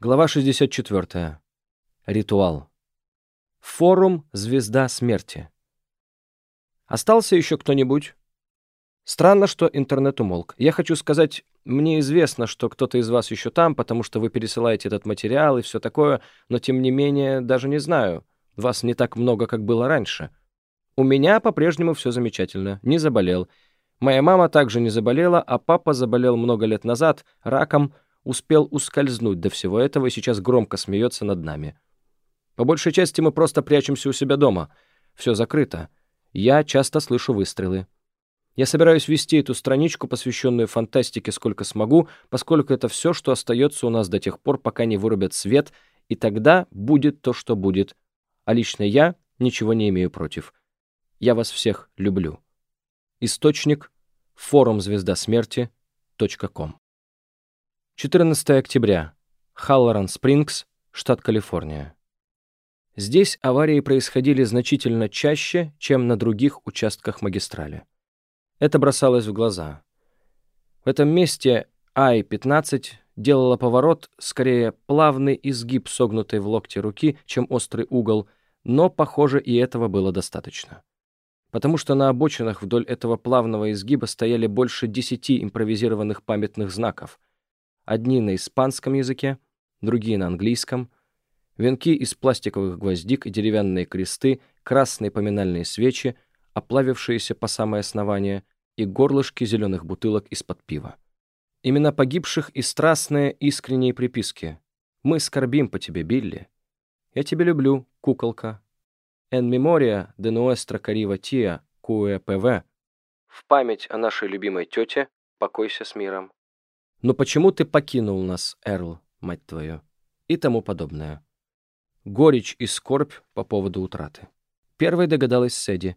Глава 64. Ритуал. Форум «Звезда смерти». Остался еще кто-нибудь? Странно, что интернет умолк. Я хочу сказать, мне известно, что кто-то из вас еще там, потому что вы пересылаете этот материал и все такое, но тем не менее, даже не знаю. Вас не так много, как было раньше. У меня по-прежнему все замечательно. Не заболел. Моя мама также не заболела, а папа заболел много лет назад раком, успел ускользнуть до всего этого и сейчас громко смеется над нами. По большей части мы просто прячемся у себя дома. Все закрыто. Я часто слышу выстрелы. Я собираюсь вести эту страничку, посвященную фантастике, сколько смогу, поскольку это все, что остается у нас до тех пор, пока не вырубят свет, и тогда будет то, что будет. А лично я ничего не имею против. Я вас всех люблю. Источник — форум звезда смерти.ком 14 октября. Халлоран Спрингс, штат Калифорния. Здесь аварии происходили значительно чаще, чем на других участках магистрали. Это бросалось в глаза. В этом месте Ай-15 делала поворот, скорее плавный изгиб согнутой в локте руки, чем острый угол, но, похоже, и этого было достаточно. Потому что на обочинах вдоль этого плавного изгиба стояли больше десяти импровизированных памятных знаков — Одни на испанском языке, другие на английском. Венки из пластиковых гвоздик и деревянные кресты, красные поминальные свечи, оплавившиеся по самое основание, и горлышки зеленых бутылок из-под пива. Имена погибших и страстные искренние приписки. «Мы скорбим по тебе, Билли». «Я тебя люблю, куколка». «En memoria de nuestra carива tia, QEPV». «В память о нашей любимой тете, покойся с миром». «Но почему ты покинул нас, Эрл, мать твою?» и тому подобное. Горечь и скорбь по поводу утраты. Первой догадалась Сэдди.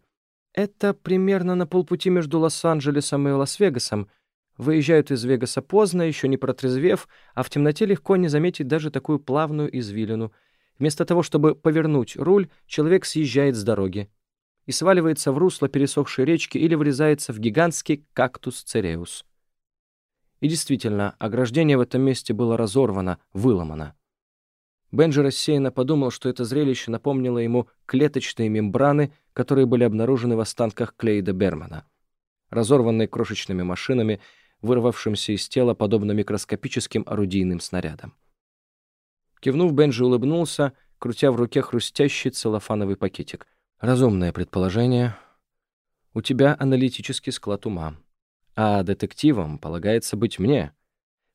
«Это примерно на полпути между Лос-Анджелесом и Лас-Вегасом. Выезжают из Вегаса поздно, еще не протрезвев, а в темноте легко не заметить даже такую плавную извилину. Вместо того, чтобы повернуть руль, человек съезжает с дороги и сваливается в русло пересохшей речки или врезается в гигантский кактус цереус. И действительно, ограждение в этом месте было разорвано, выломано. Бенджи рассеянно подумал, что это зрелище напомнило ему клеточные мембраны, которые были обнаружены в останках Клейда Бермана. Разорванные крошечными машинами, вырвавшимся из тела, подобно микроскопическим орудийным снарядам. Кивнув, Бенджи улыбнулся, крутя в руке хрустящий целлофановый пакетик. «Разумное предположение. У тебя аналитический склад ума а детективом полагается быть мне.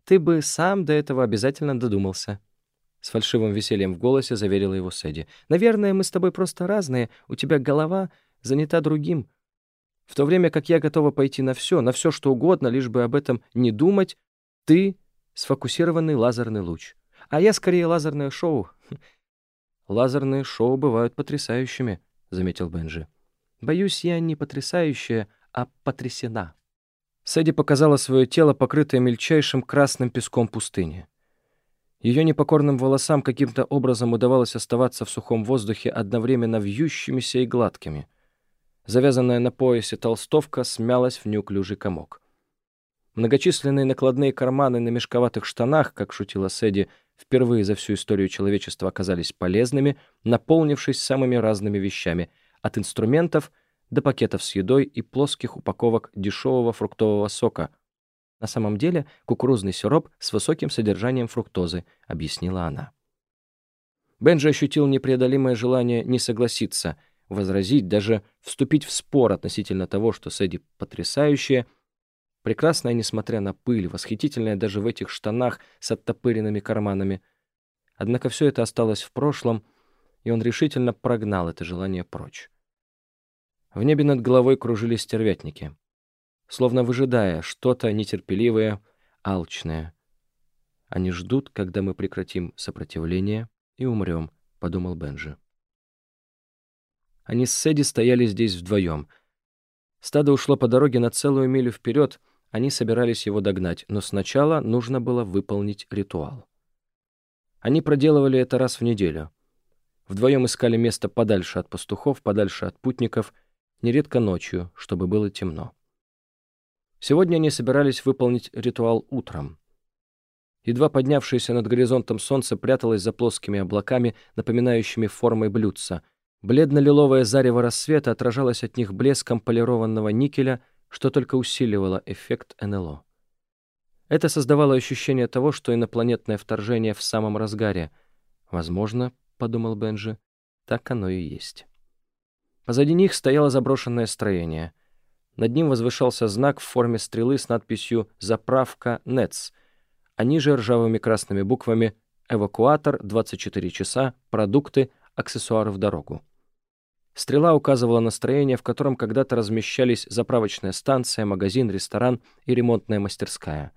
Ты бы сам до этого обязательно додумался». С фальшивым весельем в голосе заверила его Сэдди. «Наверное, мы с тобой просто разные, у тебя голова занята другим. В то время как я готова пойти на все, на все что угодно, лишь бы об этом не думать, ты — сфокусированный лазерный луч. А я скорее лазерное шоу». «Лазерные шоу бывают потрясающими», — заметил Бенджи. «Боюсь, я не потрясающая, а потрясена». Сэдди показала свое тело, покрытое мельчайшим красным песком пустыни. Ее непокорным волосам каким-то образом удавалось оставаться в сухом воздухе одновременно вьющимися и гладкими. Завязанная на поясе толстовка смялась в неуклюжий комок. Многочисленные накладные карманы на мешковатых штанах, как шутила Сэдди, впервые за всю историю человечества оказались полезными, наполнившись самыми разными вещами, от инструментов — до пакетов с едой и плоских упаковок дешевого фруктового сока. На самом деле кукурузный сироп с высоким содержанием фруктозы, объяснила она. Бенджи ощутил непреодолимое желание не согласиться, возразить, даже вступить в спор относительно того, что Сэдди потрясающая, прекрасная, несмотря на пыль, восхитительная даже в этих штанах с оттопыренными карманами. Однако все это осталось в прошлом, и он решительно прогнал это желание прочь. В небе над головой кружились стервятники, словно выжидая что-то нетерпеливое, алчное. «Они ждут, когда мы прекратим сопротивление и умрем», — подумал Бенджи. Они с Сэдди стояли здесь вдвоем. Стадо ушло по дороге на целую милю вперед, они собирались его догнать, но сначала нужно было выполнить ритуал. Они проделывали это раз в неделю. Вдвоем искали место подальше от пастухов, подальше от путников — нередко ночью, чтобы было темно. Сегодня они собирались выполнить ритуал утром. Едва поднявшееся над горизонтом солнце пряталось за плоскими облаками, напоминающими формой блюдца. Бледно-лиловое зарево рассвета отражалось от них блеском полированного никеля, что только усиливало эффект НЛО. Это создавало ощущение того, что инопланетное вторжение в самом разгаре. Возможно, — подумал Бенджи, — так оно и есть. Позади них стояло заброшенное строение. Над ним возвышался знак в форме стрелы с надписью «Заправка НЭЦ», а ниже ржавыми красными буквами «Эвакуатор, 24 часа, продукты, аксессуары в дорогу». Стрела указывала на строение, в котором когда-то размещались заправочная станция, магазин, ресторан и ремонтная мастерская.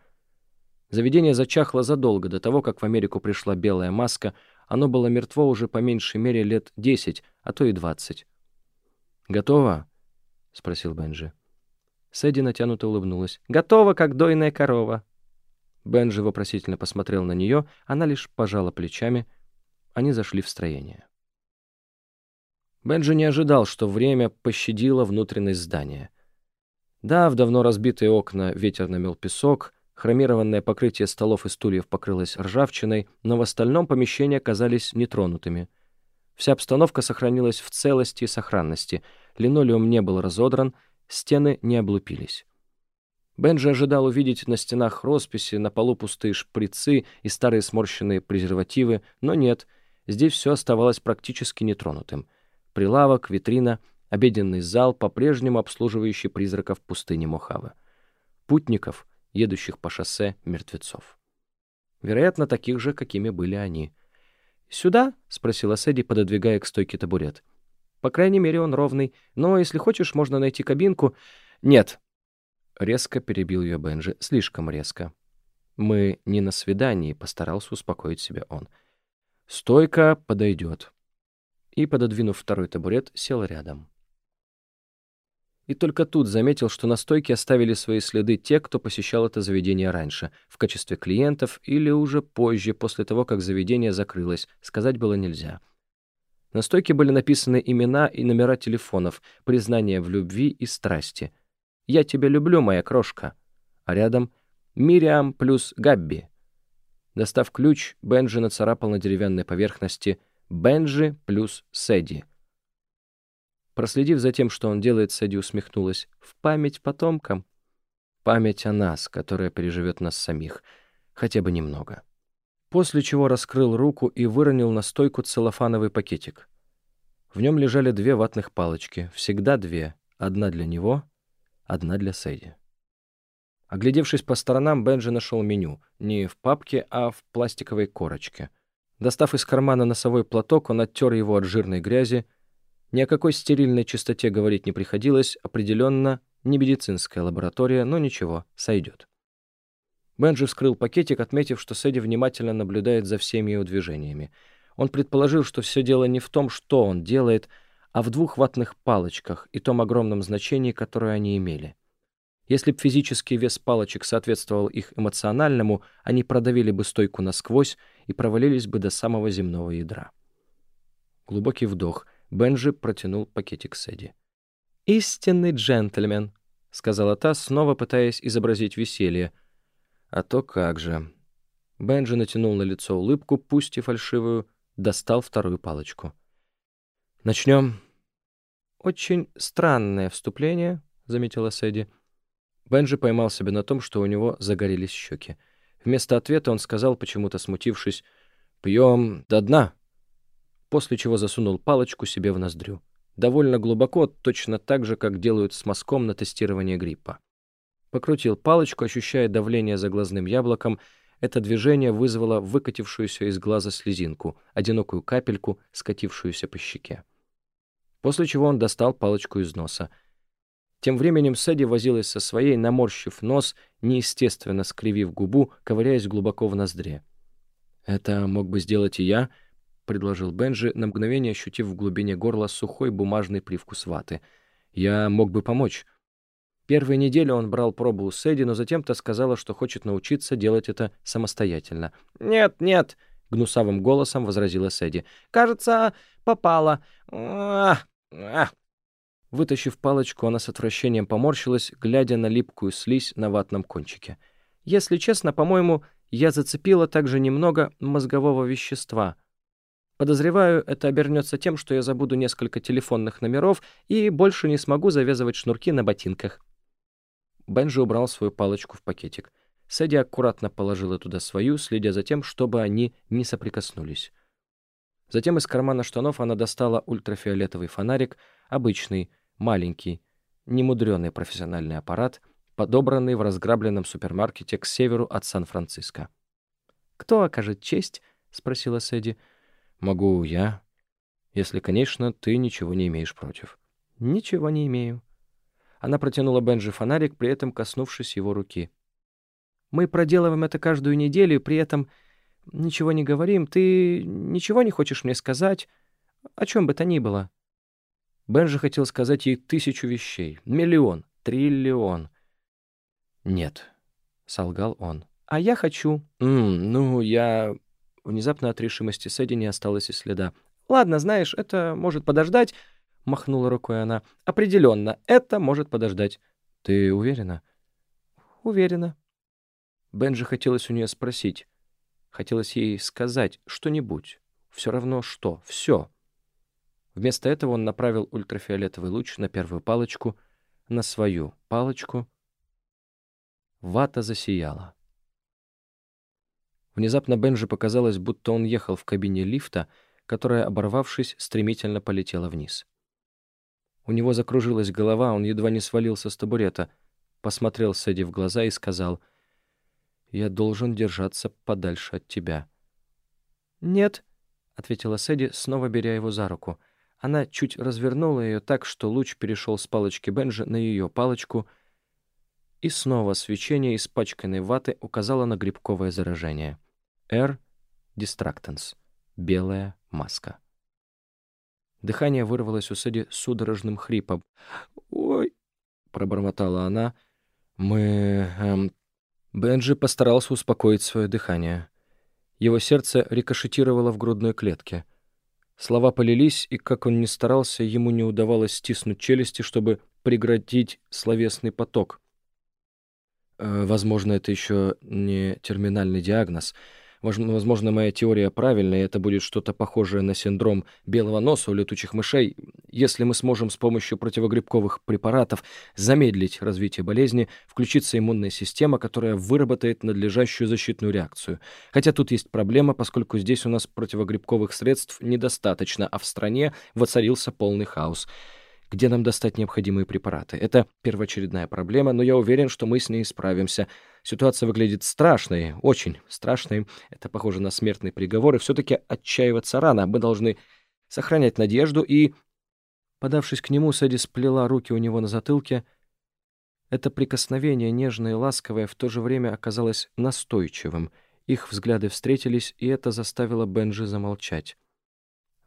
Заведение зачахло задолго до того, как в Америку пришла белая маска, оно было мертво уже по меньшей мере лет 10, а то и 20. «Готово?» — спросил Бенджи. Сэдди натянуто улыбнулась. «Готово, как дойная корова». Бенджи вопросительно посмотрел на нее, она лишь пожала плечами. Они зашли в строение. Бенджи не ожидал, что время пощадило внутренность здания. Да, в давно разбитые окна ветер намел песок, хромированное покрытие столов и стульев покрылось ржавчиной, но в остальном помещения оказались нетронутыми. Вся обстановка сохранилась в целости и сохранности, линолеум не был разодран, стены не облупились. Бенджи ожидал увидеть на стенах росписи, на полу пустые шприцы и старые сморщенные презервативы, но нет, здесь все оставалось практически нетронутым. Прилавок, витрина, обеденный зал, по-прежнему обслуживающий призраков пустыни Мохавы. Путников, едущих по шоссе мертвецов. Вероятно, таких же, какими были они. «Сюда?» — спросила Сэдди, пододвигая к стойке табурет. «По крайней мере, он ровный. Но, если хочешь, можно найти кабинку...» «Нет», Резко перебил ее Бенджи, слишком резко. «Мы не на свидании», — постарался успокоить себя он. «Стойка подойдет». И, пододвинув второй табурет, сел рядом. И только тут заметил, что на стойке оставили свои следы те, кто посещал это заведение раньше, в качестве клиентов или уже позже, после того, как заведение закрылось, сказать было нельзя. На стойке были написаны имена и номера телефонов, признания в любви и страсти — «Я тебя люблю, моя крошка». А рядом «Мириам плюс Габби». Достав ключ, Бенджи нацарапал на деревянной поверхности «Бенджи плюс Сэдди». Проследив за тем, что он делает, Сэдди усмехнулась. «В память потомкам». Память о нас, которая переживет нас самих. Хотя бы немного. После чего раскрыл руку и выронил на стойку целлофановый пакетик. В нем лежали две ватных палочки. Всегда две. Одна для него, одна для Сэдди. Оглядевшись по сторонам, Бенджи нашел меню. Не в папке, а в пластиковой корочке. Достав из кармана носовой платок, он оттер его от жирной грязи. Ни о какой стерильной чистоте говорить не приходилось, определенно не медицинская лаборатория, но ничего, сойдет. Бенджи вскрыл пакетик, отметив, что Сэдди внимательно наблюдает за всеми его движениями. Он предположил, что все дело не в том, что он делает, а в двух ватных палочках и том огромном значении, которое они имели. Если б физический вес палочек соответствовал их эмоциональному, они продавили бы стойку насквозь и провалились бы до самого земного ядра. Глубокий вдох. Бенджи протянул пакетик Сэдди. «Истинный джентльмен», — сказала та, снова пытаясь изобразить веселье. «А то как же». Бенджи натянул на лицо улыбку, пусть и фальшивую, достал вторую палочку. Начнем. Очень странное вступление, заметила Сэдди. Бенджи поймал себя на том, что у него загорелись щеки. Вместо ответа он сказал, почему-то смутившись, «Пьем до дна», после чего засунул палочку себе в ноздрю. Довольно глубоко, точно так же, как делают с мазком на тестирование гриппа. Покрутил палочку, ощущая давление за глазным яблоком. Это движение вызвало выкатившуюся из глаза слезинку, одинокую капельку, скатившуюся по щеке после чего он достал палочку из носа. Тем временем Сэдди возилась со своей, наморщив нос, неестественно скривив губу, ковыряясь глубоко в ноздре. «Это мог бы сделать и я», — предложил Бенджи, на мгновение ощутив в глубине горла сухой бумажный привкус ваты. «Я мог бы помочь». Первые недели он брал пробу у Сэдди, но затем-то сказала, что хочет научиться делать это самостоятельно. «Нет, нет», — гнусавым голосом возразила Сэдди. «Кажется, попала. Вытащив палочку, она с отвращением поморщилась, глядя на липкую слизь на ватном кончике. «Если честно, по-моему, я зацепила также немного мозгового вещества. Подозреваю, это обернется тем, что я забуду несколько телефонных номеров и больше не смогу завязывать шнурки на ботинках. Бенджи убрал свою палочку в пакетик. Сэдди аккуратно положила туда свою, следя за тем, чтобы они не соприкоснулись. Затем из кармана штанов она достала ультрафиолетовый фонарик, обычный, маленький, немудренный профессиональный аппарат, подобранный в разграбленном супермаркете к северу от Сан-Франциско. «Кто окажет честь?» — спросила Сэдди. «Могу я, если, конечно, ты ничего не имеешь против». «Ничего не имею». Она протянула Бенджи фонарик, при этом коснувшись его руки. «Мы проделываем это каждую неделю, при этом ничего не говорим. Ты ничего не хочешь мне сказать? О чем бы то ни было?» Бенджи хотел сказать ей тысячу вещей. Миллион, триллион. «Нет», — солгал он. «А я хочу». «М, «Ну, я...» Внезапно от решимости Сэдди не осталось и следа. «Ладно, знаешь, это может подождать», — махнула рукой она. «Определенно, это может подождать». «Ты уверена?» «Уверена». Бенджи хотелось у нее спросить. Хотелось ей сказать что-нибудь. Все равно что. Все. Вместо этого он направил ультрафиолетовый луч на первую палочку, на свою палочку — Вата засияла. Внезапно Бенджи показалось, будто он ехал в кабине лифта, которая, оборвавшись, стремительно полетела вниз. У него закружилась голова, он едва не свалился с табурета, посмотрел Сэдди в глаза и сказал, «Я должен держаться подальше от тебя». «Нет», — ответила Сэдди, снова беря его за руку. Она чуть развернула ее так, что луч перешел с палочки Бенджи на ее палочку — и снова свечение испачканной ваты указало на грибковое заражение. R. Distractans. Белая маска. Дыхание вырвалось у Сэдди судорожным хрипом. «Ой!» — пробормотала она. «Мы...» эм... Бенджи постарался успокоить свое дыхание. Его сердце рикошетировало в грудной клетке. Слова полились, и, как он ни старался, ему не удавалось стиснуть челюсти, чтобы преградить словесный поток — Э, возможно, это еще не терминальный диагноз. Возможно, моя теория правильная, и это будет что-то похожее на синдром белого носа у летучих мышей. Если мы сможем с помощью противогрибковых препаратов замедлить развитие болезни, включится иммунная система, которая выработает надлежащую защитную реакцию. Хотя тут есть проблема, поскольку здесь у нас противогрибковых средств недостаточно, а в стране воцарился полный хаос где нам достать необходимые препараты. Это первоочередная проблема, но я уверен, что мы с ней справимся. Ситуация выглядит страшной, очень страшной. Это похоже на смертный приговор, и все-таки отчаиваться рано. Мы должны сохранять надежду и... Подавшись к нему, Сэдди сплела руки у него на затылке. Это прикосновение, нежное и ласковое, в то же время оказалось настойчивым. Их взгляды встретились, и это заставило Бенджи замолчать.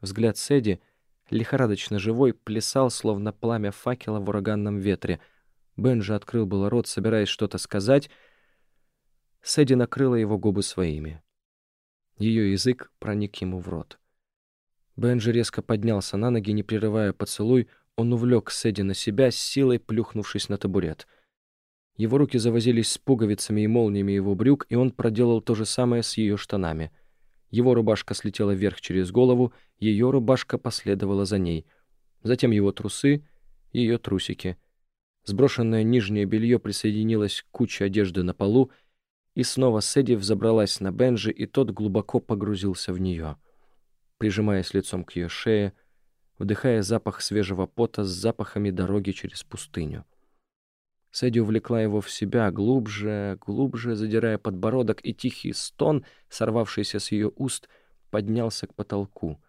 Взгляд Сэдди — лихорадочно живой, плясал, словно пламя факела в ураганном ветре. Бенджи открыл было рот, собираясь что-то сказать. Сэдди накрыла его губы своими. Ее язык проник ему в рот. Бенджи резко поднялся на ноги, не прерывая поцелуй, он увлек Сэдди на себя, с силой плюхнувшись на табурет. Его руки завозились с пуговицами и молниями его брюк, и он проделал то же самое с ее штанами — его рубашка слетела вверх через голову, ее рубашка последовала за ней. Затем его трусы, ее трусики. Сброшенное нижнее белье присоединилось к куче одежды на полу, и снова Сэдди взобралась на Бенджи, и тот глубоко погрузился в нее. Прижимаясь лицом к ее шее, вдыхая запах свежего пота с запахами дороги через пустыню. Сэдди увлекла его в себя глубже, глубже, задирая подбородок, и тихий стон, сорвавшийся с ее уст, поднялся к потолку.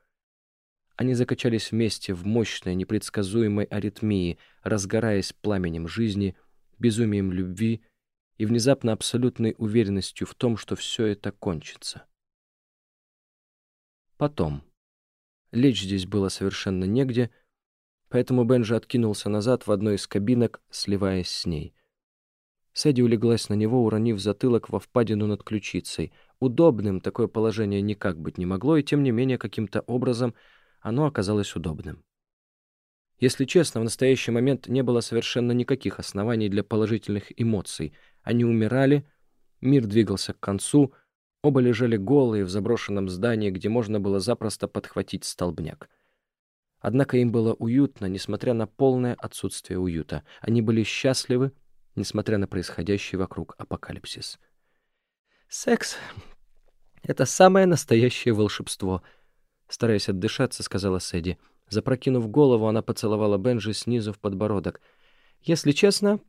Они закачались вместе в мощной, непредсказуемой аритмии, разгораясь пламенем жизни, безумием любви и внезапно абсолютной уверенностью в том, что все это кончится. Потом. Лечь здесь было совершенно негде — поэтому Бенджи откинулся назад в одной из кабинок, сливаясь с ней. Сэдди улеглась на него, уронив затылок во впадину над ключицей. Удобным такое положение никак быть не могло, и тем не менее каким-то образом оно оказалось удобным. Если честно, в настоящий момент не было совершенно никаких оснований для положительных эмоций. Они умирали, мир двигался к концу, Оба лежали голые в заброшенном здании, где можно было запросто подхватить столбняк. Однако им было уютно, несмотря на полное отсутствие уюта. Они были счастливы, несмотря на происходящий вокруг апокалипсис. «Секс — это самое настоящее волшебство», — стараясь отдышаться, сказала Сэдди. Запрокинув голову, она поцеловала Бенджи снизу в подбородок. «Если честно,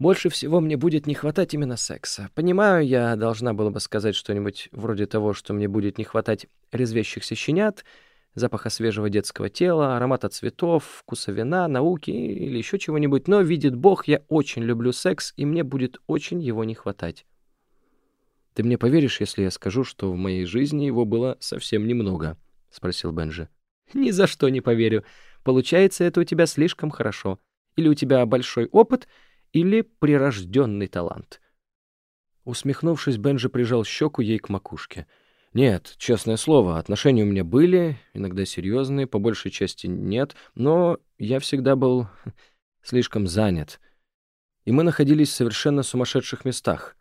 больше всего мне будет не хватать именно секса. Понимаю, я должна была бы сказать что-нибудь вроде того, что мне будет не хватать резвящихся щенят, запаха свежего детского тела, аромата цветов, вкуса вина, науки или еще чего-нибудь, но, видит Бог, я очень люблю секс, и мне будет очень его не хватать. «Ты мне поверишь, если я скажу, что в моей жизни его было совсем немного?» — спросил Бенджи. «Ни за что не поверю. Получается, это у тебя слишком хорошо. Или у тебя большой опыт — или прирожденный талант. Усмехнувшись, Бенджи прижал щеку ей к макушке. «Нет, честное слово, отношения у меня были, иногда серьезные, по большей части нет, но я всегда был слишком занят. И мы находились в совершенно сумасшедших местах.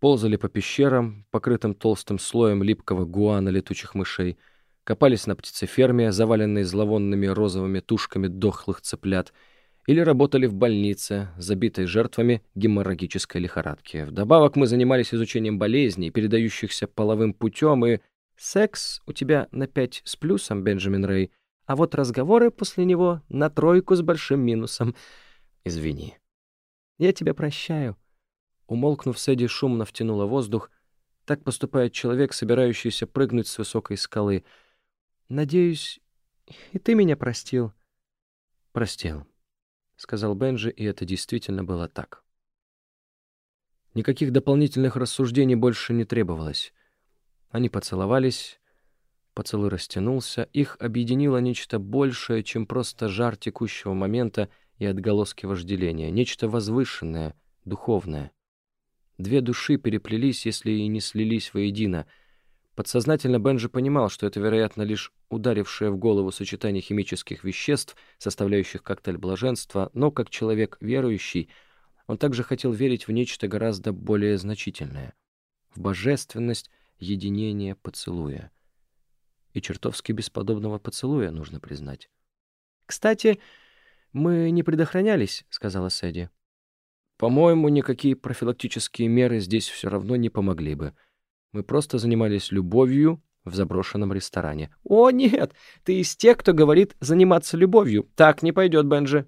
Ползали по пещерам, покрытым толстым слоем липкого гуана летучих мышей, копались на птицеферме, заваленной зловонными розовыми тушками дохлых цыплят — или работали в больнице, забитой жертвами геморрагической лихорадки. Вдобавок мы занимались изучением болезней, передающихся половым путем, и секс у тебя на пять с плюсом, Бенджамин Рэй, а вот разговоры после него на тройку с большим минусом. Извини. Я тебя прощаю. Умолкнув, Сэдди шумно втянула воздух. Так поступает человек, собирающийся прыгнуть с высокой скалы. Надеюсь, и ты меня простил. Простил. — сказал Бенджи, и это действительно было так. Никаких дополнительных рассуждений больше не требовалось. Они поцеловались, поцелуй растянулся, их объединило нечто большее, чем просто жар текущего момента и отголоски вожделения, нечто возвышенное, духовное. Две души переплелись, если и не слились воедино — Подсознательно Бенджи понимал, что это, вероятно, лишь ударившее в голову сочетание химических веществ, составляющих коктейль блаженства, но как человек верующий, он также хотел верить в нечто гораздо более значительное — в божественность единения поцелуя. И чертовски бесподобного поцелуя, нужно признать. «Кстати, мы не предохранялись», — сказала Сэдди. «По-моему, никакие профилактические меры здесь все равно не помогли бы», мы просто занимались любовью в заброшенном ресторане. «О, нет! Ты из тех, кто говорит заниматься любовью. Так не пойдет, Бенджи».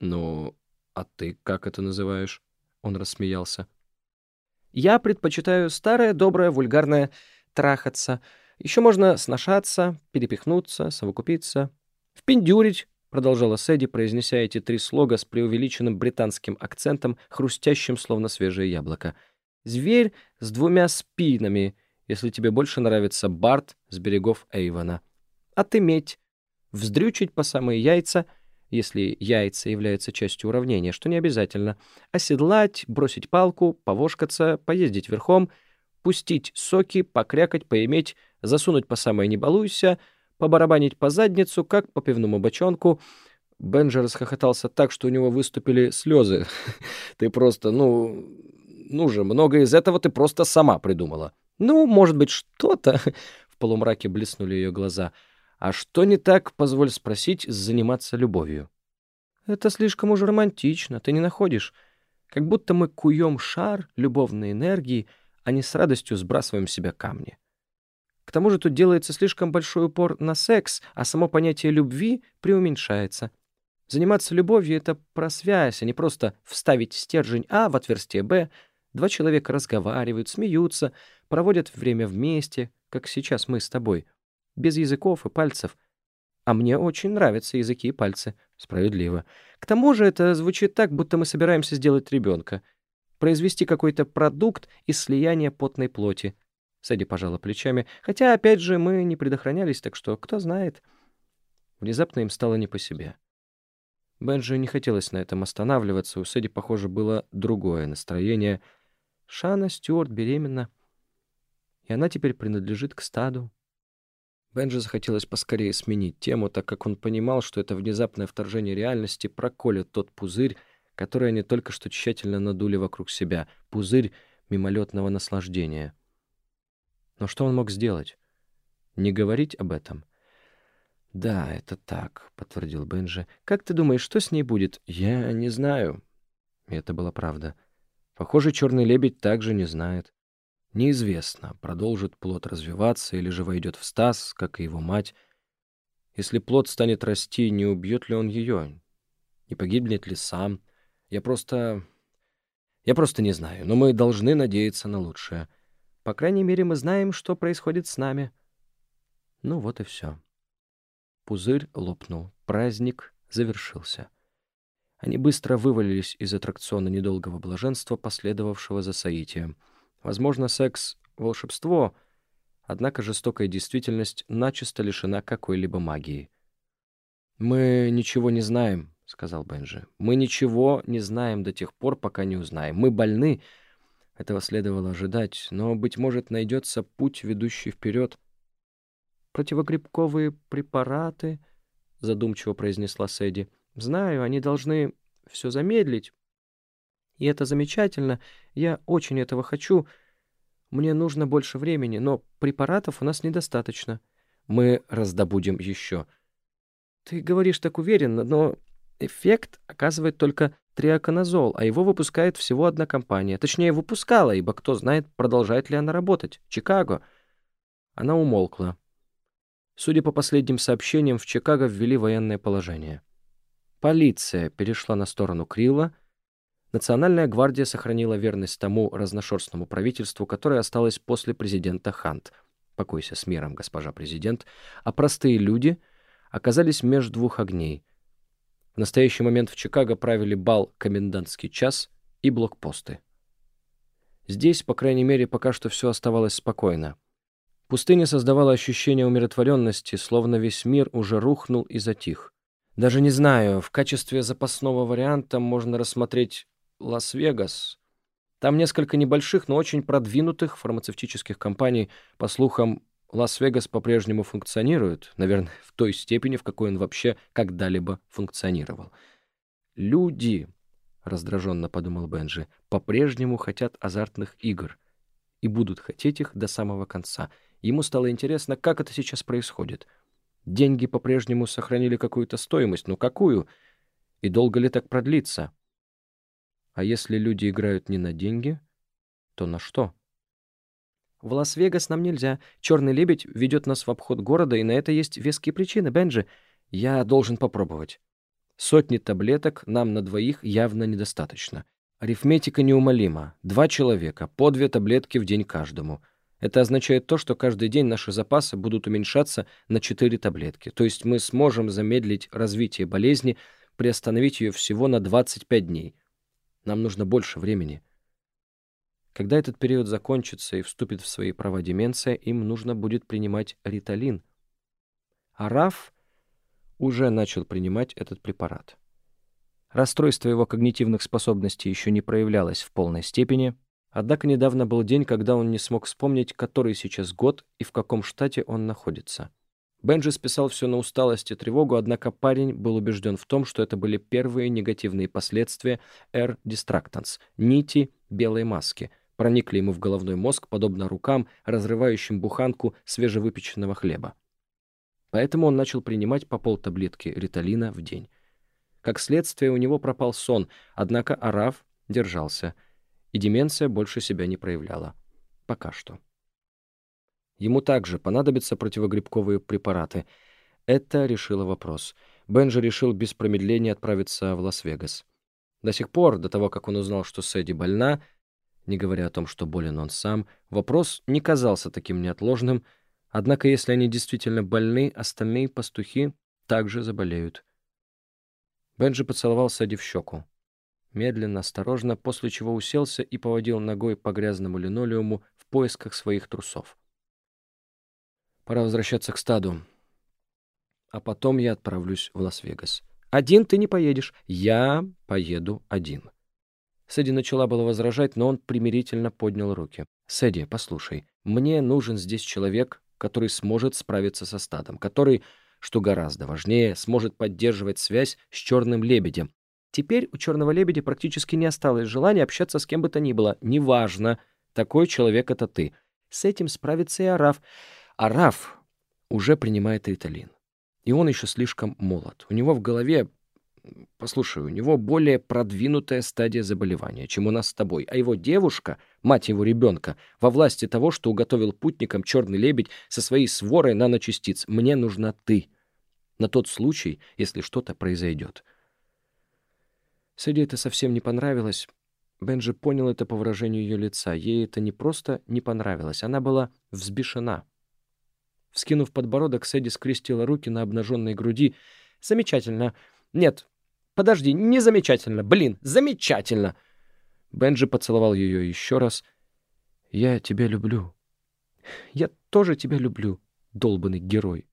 «Ну, а ты как это называешь?» Он рассмеялся. «Я предпочитаю старое, доброе, вульгарное трахаться. Еще можно сношаться, перепихнуться, совокупиться, впендюрить». Продолжала Сэдди, произнеся эти три слога с преувеличенным британским акцентом, хрустящим, словно свежее яблоко — Зверь с двумя спинами, если тебе больше нравится Барт с берегов Эйвона. Отыметь, вздрючить по самые яйца, если яйца являются частью уравнения, что не обязательно, оседлать, бросить палку, повошкаться, поездить верхом, пустить соки, покрякать, поиметь, засунуть по самое не балуйся, побарабанить по задницу, как по пивному бочонку. Бенджи расхохотался так, что у него выступили слезы. Ты просто, ну, ну же, многое из этого ты просто сама придумала. Ну, может быть, что-то... В полумраке блеснули ее глаза. А что не так, позволь спросить, заниматься любовью? Это слишком уж романтично, ты не находишь? Как будто мы куем шар любовной энергии, а не с радостью сбрасываем себя камни. К тому же тут делается слишком большой упор на секс, а само понятие любви преуменьшается. Заниматься любовью — это про связь, а не просто вставить стержень А в отверстие Б — Два человека разговаривают, смеются, проводят время вместе, как сейчас мы с тобой, без языков и пальцев. А мне очень нравятся языки и пальцы. Справедливо. К тому же это звучит так, будто мы собираемся сделать ребенка. Произвести какой-то продукт из слияния потной плоти. Сэдди пожала плечами. Хотя, опять же, мы не предохранялись, так что кто знает. Внезапно им стало не по себе. Бенджи не хотелось на этом останавливаться, у Сэдди, похоже, было другое настроение — Шана Стюарт беременна, и она теперь принадлежит к стаду. Бенджи захотелось поскорее сменить тему, так как он понимал, что это внезапное вторжение реальности проколет тот пузырь, который они только что тщательно надули вокруг себя, пузырь мимолетного наслаждения. Но что он мог сделать? Не говорить об этом? «Да, это так», — подтвердил Бенджи. «Как ты думаешь, что с ней будет?» «Я не знаю». И это была правда. Похоже, черный лебедь также не знает. Неизвестно, продолжит плод развиваться или же войдет в стаз, как и его мать. Если плод станет расти, не убьет ли он ее? Не погибнет ли сам? Я просто... Я просто не знаю, но мы должны надеяться на лучшее. По крайней мере, мы знаем, что происходит с нами. Ну вот и все. Пузырь лопнул. Праздник завершился. Они быстро вывалились из аттракциона недолгого блаженства, последовавшего за соитием. Возможно, секс — волшебство, однако жестокая действительность начисто лишена какой-либо магии. «Мы ничего не знаем», — сказал Бенджи. «Мы ничего не знаем до тех пор, пока не узнаем. Мы больны». Этого следовало ожидать, но, быть может, найдется путь, ведущий вперед. «Противогрибковые препараты», — задумчиво произнесла Сэдди. «Знаю, они должны все замедлить. И это замечательно. Я очень этого хочу. Мне нужно больше времени, но препаратов у нас недостаточно. Мы раздобудем еще». «Ты говоришь так уверенно, но Эффект оказывает только триоконазол, а его выпускает всего одна компания. Точнее, выпускала, ибо кто знает, продолжает ли она работать. Чикаго. Она умолкла. Судя по последним сообщениям, в Чикаго ввели военное положение. Полиция перешла на сторону Крилла. Национальная гвардия сохранила верность тому разношерстному правительству, которое осталось после президента Хант. Покойся с миром, госпожа президент. А простые люди оказались между двух огней — в настоящий момент в Чикаго правили бал «Комендантский час» и блокпосты. Здесь, по крайней мере, пока что все оставалось спокойно. Пустыня создавала ощущение умиротворенности, словно весь мир уже рухнул и затих. Даже не знаю, в качестве запасного варианта можно рассмотреть Лас-Вегас. Там несколько небольших, но очень продвинутых фармацевтических компаний, по слухам, Лас-Вегас по-прежнему функционирует, наверное, в той степени, в какой он вообще когда-либо функционировал. «Люди», — раздраженно подумал Бенджи, — «по-прежнему хотят азартных игр и будут хотеть их до самого конца. Ему стало интересно, как это сейчас происходит. Деньги по-прежнему сохранили какую-то стоимость, но какую? И долго ли так продлится? А если люди играют не на деньги, то на что?» В Лас-Вегас нам нельзя. Черный лебедь ведет нас в обход города, и на это есть веские причины, Бенджи. Я должен попробовать. Сотни таблеток нам на двоих явно недостаточно. Арифметика неумолима. Два человека, по две таблетки в день каждому. Это означает то, что каждый день наши запасы будут уменьшаться на четыре таблетки. То есть мы сможем замедлить развитие болезни, приостановить ее всего на 25 дней. Нам нужно больше времени. Когда этот период закончится и вступит в свои права деменция, им нужно будет принимать риталин. А Раф уже начал принимать этот препарат. Расстройство его когнитивных способностей еще не проявлялось в полной степени, однако недавно был день, когда он не смог вспомнить, который сейчас год и в каком штате он находится. Бенджи списал все на усталость и тревогу, однако парень был убежден в том, что это были первые негативные последствия R-дистрактанс, нити белой маски, проникли ему в головной мозг, подобно рукам, разрывающим буханку свежевыпеченного хлеба. Поэтому он начал принимать по полтаблетки риталина в день. Как следствие, у него пропал сон, однако Араф держался, и деменция больше себя не проявляла. Пока что. Ему также понадобятся противогрибковые препараты. Это решило вопрос. Бенджи решил без промедления отправиться в Лас-Вегас. До сих пор, до того, как он узнал, что Сэдди больна, не говоря о том, что болен он сам, вопрос не казался таким неотложным, однако если они действительно больны, остальные пастухи также заболеют. Бенджи поцеловал Сэдди в щеку. Медленно, осторожно, после чего уселся и поводил ногой по грязному линолеуму в поисках своих трусов. «Пора возвращаться к стаду. А потом я отправлюсь в Лас-Вегас. Один ты не поедешь. Я поеду один». Сэдди начала было возражать, но он примирительно поднял руки. «Сэдди, послушай, мне нужен здесь человек, который сможет справиться со стадом, который, что гораздо важнее, сможет поддерживать связь с черным лебедем. Теперь у черного лебедя практически не осталось желания общаться с кем бы то ни было. Неважно, такой человек это ты. С этим справится и Араф. Араф уже принимает риталин. И он еще слишком молод. У него в голове Послушай, у него более продвинутая стадия заболевания, чем у нас с тобой, а его девушка, мать его ребенка, во власти того, что уготовил путникам черный лебедь со своей сворой наночастиц. Мне нужна ты. На тот случай, если что-то произойдет. Сэдди это совсем не понравилось. Бенджи понял это по выражению ее лица. Ей это не просто не понравилось, она была взбешена. Вскинув подбородок, Сэдди скрестила руки на обнаженной груди. «Замечательно. Нет, подожди, не замечательно. Блин, замечательно!» Бенджи поцеловал ее еще раз. «Я тебя люблю. Я тоже тебя люблю, долбанный герой».